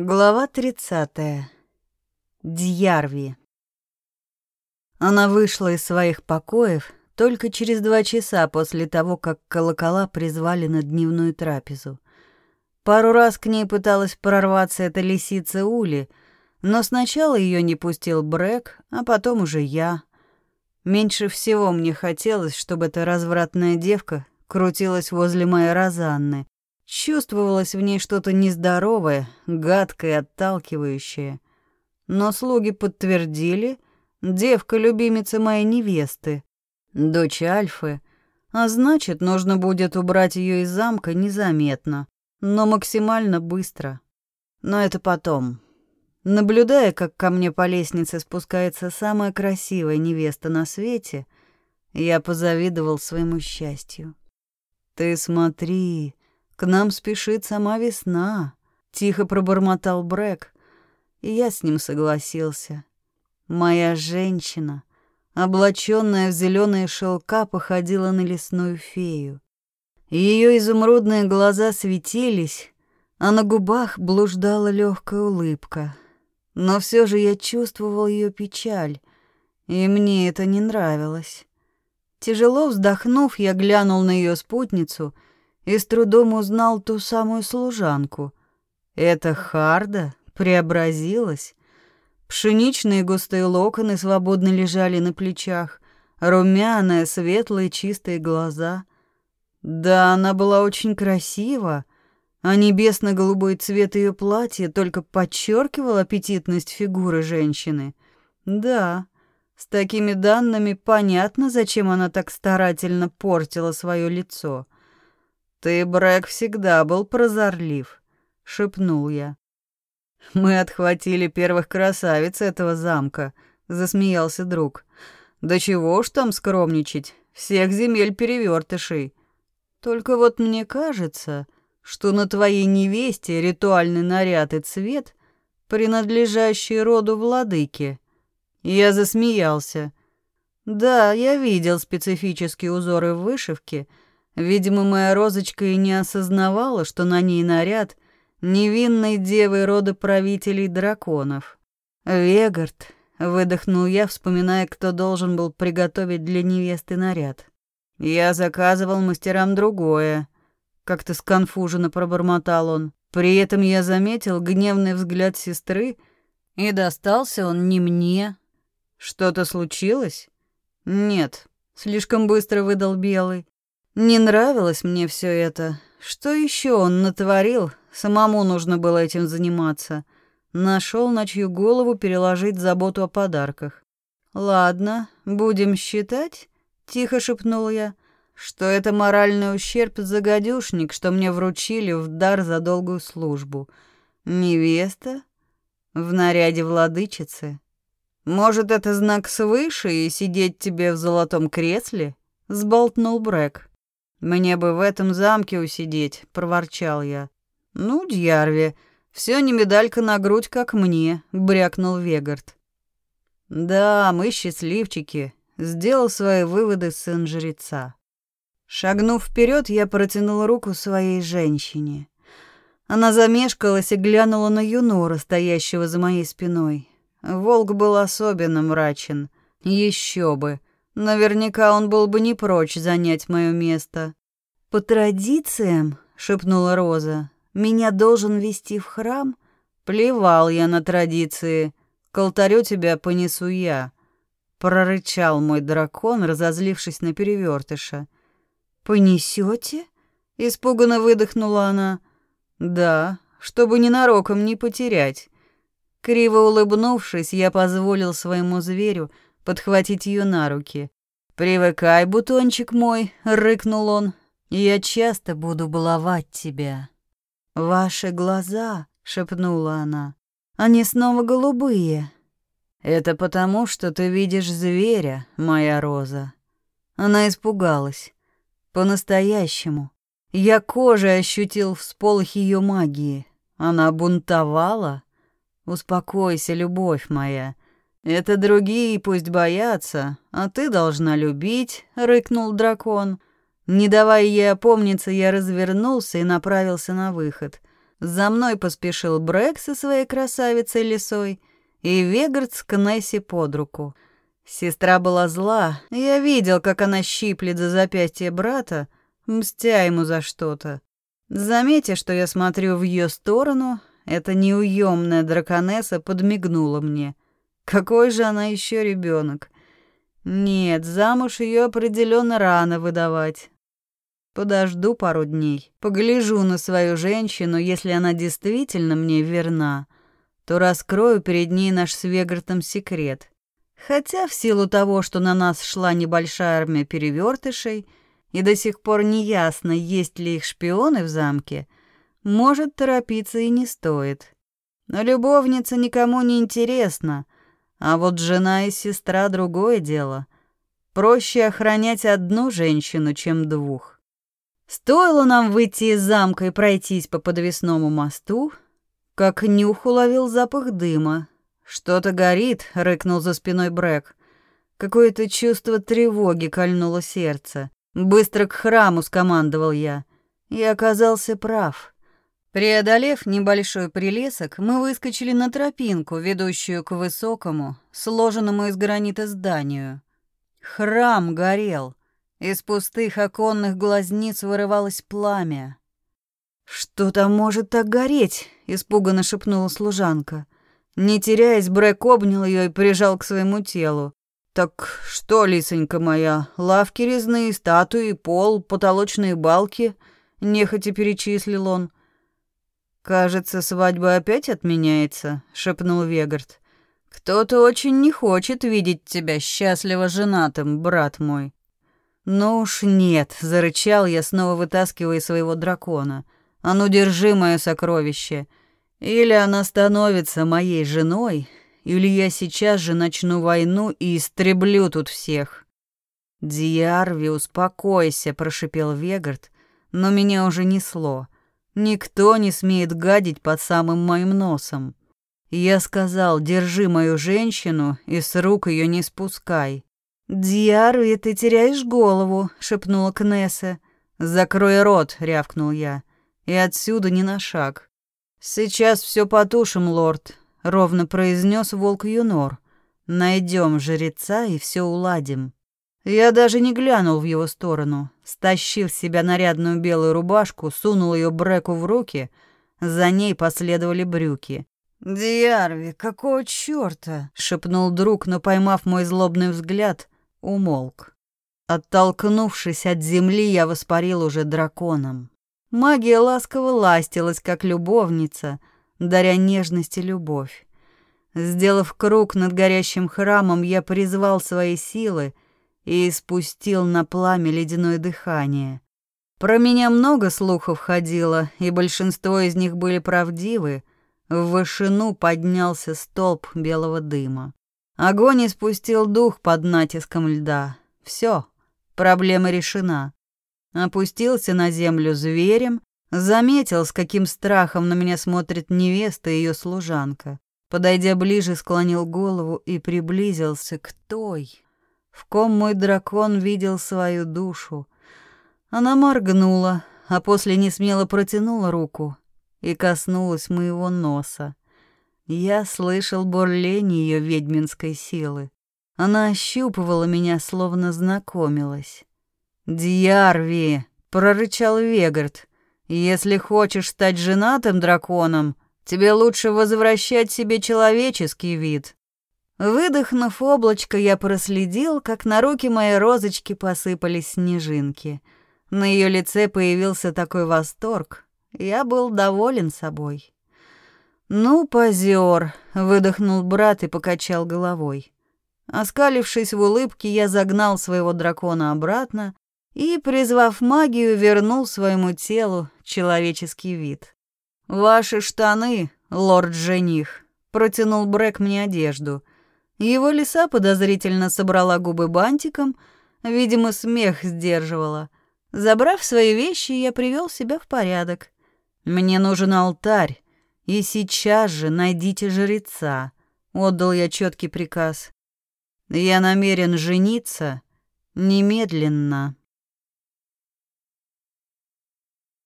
Глава 30. Дьярви. Она вышла из своих покоев только через два часа после того, как колокола призвали на дневную трапезу. Пару раз к ней пыталась прорваться эта лисица Ули, но сначала ее не пустил Брэк, а потом уже я. Меньше всего мне хотелось, чтобы эта развратная девка крутилась возле моей Розанны, Чувствовалось в ней что-то нездоровое, гадкое, отталкивающее. Но слуги подтвердили, девка любимица моей невесты, дочь Альфы, а значит, нужно будет убрать ее из замка незаметно, но максимально быстро. Но это потом. Наблюдая, как ко мне по лестнице спускается самая красивая невеста на свете, я позавидовал своему счастью. «Ты смотри», к нам спешит сама весна, тихо пробормотал Брэк, и я с ним согласился. Моя женщина, облаченная в зеленые шелка, походила на лесную фею. Ее изумрудные глаза светились, а на губах блуждала легкая улыбка. Но все же я чувствовал ее печаль, и мне это не нравилось. Тяжело вздохнув, я глянул на ее спутницу — и с трудом узнал ту самую служанку. Это Харда преобразилась. Пшеничные густые локоны свободно лежали на плечах, румяные, светлые, чистые глаза. Да, она была очень красива, а небесно-голубой цвет ее платья только подчеркивал аппетитность фигуры женщины. Да, с такими данными понятно, зачем она так старательно портила свое лицо — «Ты, Брэк, всегда был прозорлив», — шепнул я. «Мы отхватили первых красавиц этого замка», — засмеялся друг. «Да чего уж там скромничать, всех земель перевертышей. Только вот мне кажется, что на твоей невесте ритуальный наряд и цвет, принадлежащий роду владыки». Я засмеялся. «Да, я видел специфические узоры в вышивке», — Видимо, моя розочка и не осознавала, что на ней наряд невинной девы рода правителей драконов. «Вегард», — выдохнул я, вспоминая, кто должен был приготовить для невесты наряд. «Я заказывал мастерам другое», — как-то сконфуженно пробормотал он. При этом я заметил гневный взгляд сестры, и достался он не мне. «Что-то случилось?» «Нет», — слишком быстро выдал Белый. Не нравилось мне все это. Что еще он натворил? Самому нужно было этим заниматься. Нашел на чью голову переложить заботу о подарках. Ладно, будем считать, тихо шепнул я, что это моральный ущерб за гадюшник, что мне вручили в дар за долгую службу. Невеста в наряде владычицы. Может, это знак свыше и сидеть тебе в золотом кресле? Сболтнул Брэк. «Мне бы в этом замке усидеть», — проворчал я. «Ну, Дьярви, все не медалька на грудь, как мне», — брякнул Вегард. «Да, мы счастливчики», — сделал свои выводы сын жреца. Шагнув вперед, я протянул руку своей женщине. Она замешкалась и глянула на Юнора, стоящего за моей спиной. Волк был особенно мрачен. Еще бы. Наверняка он был бы не прочь занять мое место. По традициям, шепнула Роза, меня должен вести в храм. Плевал я на традиции. К алтарю тебя понесу я. Прорычал мой дракон, разозлившись на перевертыша. Понесете? Испуганно выдохнула она. Да, чтобы ненароком не потерять. Криво улыбнувшись, я позволил своему зверю подхватить ее на руки. «Привыкай, бутончик мой», — рыкнул он, — «я часто буду баловать тебя». «Ваши глаза», — шепнула она, — «они снова голубые». «Это потому, что ты видишь зверя, моя роза». Она испугалась. По-настоящему. Я кожей ощутил всполох ее магии. Она бунтовала. «Успокойся, любовь моя. «Это другие пусть боятся, а ты должна любить», — рыкнул дракон. Не давая ей опомниться, я развернулся и направился на выход. За мной поспешил Брэк со своей красавицей лисой и Вегард с Кнесси под руку. Сестра была зла, я видел, как она щиплет за запястье брата, мстя ему за что-то. Заметя, что я смотрю в ее сторону, эта неуемная драконесса подмигнула мне. Какой же она еще ребенок? Нет, замуж ее определенно рано выдавать. Подожду пару дней, погляжу на свою женщину, если она действительно мне верна, то раскрою перед ней наш с Вегартом секрет. Хотя в силу того, что на нас шла небольшая армия перевертышей, и до сих пор не ясно, есть ли их шпионы в замке, может, торопиться и не стоит. Но любовница никому не интересна, а вот жена и сестра — другое дело. Проще охранять одну женщину, чем двух. Стоило нам выйти из замка и пройтись по подвесному мосту, как нюх уловил запах дыма. «Что-то горит», — рыкнул за спиной Брэк. Какое-то чувство тревоги кольнуло сердце. Быстро к храму скомандовал я. И оказался прав. Преодолев небольшой прилесок, мы выскочили на тропинку, ведущую к высокому, сложенному из гранита зданию. Храм горел. Из пустых оконных глазниц вырывалось пламя. «Что там может так гореть?» — испуганно шепнула служанка. Не теряясь, Брэк обнял ее и прижал к своему телу. «Так что, лисонька моя, лавки резные, статуи, пол, потолочные балки?» — нехотя перечислил он. «Кажется, свадьба опять отменяется», — шепнул Вегард. «Кто-то очень не хочет видеть тебя счастливо женатым, брат мой». «Ну уж нет», — зарычал я, снова вытаскивая своего дракона. «А ну, держи мое сокровище. Или она становится моей женой, или я сейчас же начну войну и истреблю тут всех». «Диарви, успокойся», — прошипел Вегард, но меня уже несло. «Никто не смеет гадить под самым моим носом». Я сказал, держи мою женщину и с рук ее не спускай. «Диарви, ты теряешь голову», — шепнула Кнесса. «Закрой рот», — рявкнул я. «И отсюда не на шаг». «Сейчас все потушим, лорд», ровно произнес волк Юнор. Найдем жреца и все уладим. Я даже не глянул в его сторону. Стащив с себя нарядную белую рубашку, сунул ее Бреку в руки. За ней последовали брюки. «Диарви, какого чёрта?» — шепнул друг, но, поймав мой злобный взгляд, умолк. Оттолкнувшись от земли, я воспарил уже драконом. Магия ласково ластилась, как любовница — даря нежность и любовь. Сделав круг над горящим храмом, я призвал свои силы и испустил на пламя ледяное дыхание. Про меня много слухов ходило, и большинство из них были правдивы. В вышину поднялся столб белого дыма. Огонь испустил дух под натиском льда. Все, проблема решена. Опустился на землю зверем, Заметил, с каким страхом на меня смотрит невеста и ее служанка. Подойдя ближе, склонил голову и приблизился к той, в ком мой дракон видел свою душу. Она моргнула, а после несмело протянула руку и коснулась моего носа. Я слышал бурление ее ведьминской силы. Она ощупывала меня, словно знакомилась. «Дьярви!» — прорычал Вегард. Если хочешь стать женатым драконом, тебе лучше возвращать себе человеческий вид. Выдохнув облачко, я проследил, как на руки моей розочки посыпались снежинки. На ее лице появился такой восторг. Я был доволен собой. «Ну, позер», — выдохнул брат и покачал головой. Оскалившись в улыбке, я загнал своего дракона обратно и, призвав магию, вернул своему телу человеческий вид. «Ваши штаны, лорд-жених», — протянул Брэк мне одежду. Его лиса подозрительно собрала губы бантиком, видимо, смех сдерживала. Забрав свои вещи, я привел себя в порядок. «Мне нужен алтарь, и сейчас же найдите жреца», — отдал я четкий приказ. «Я намерен жениться немедленно».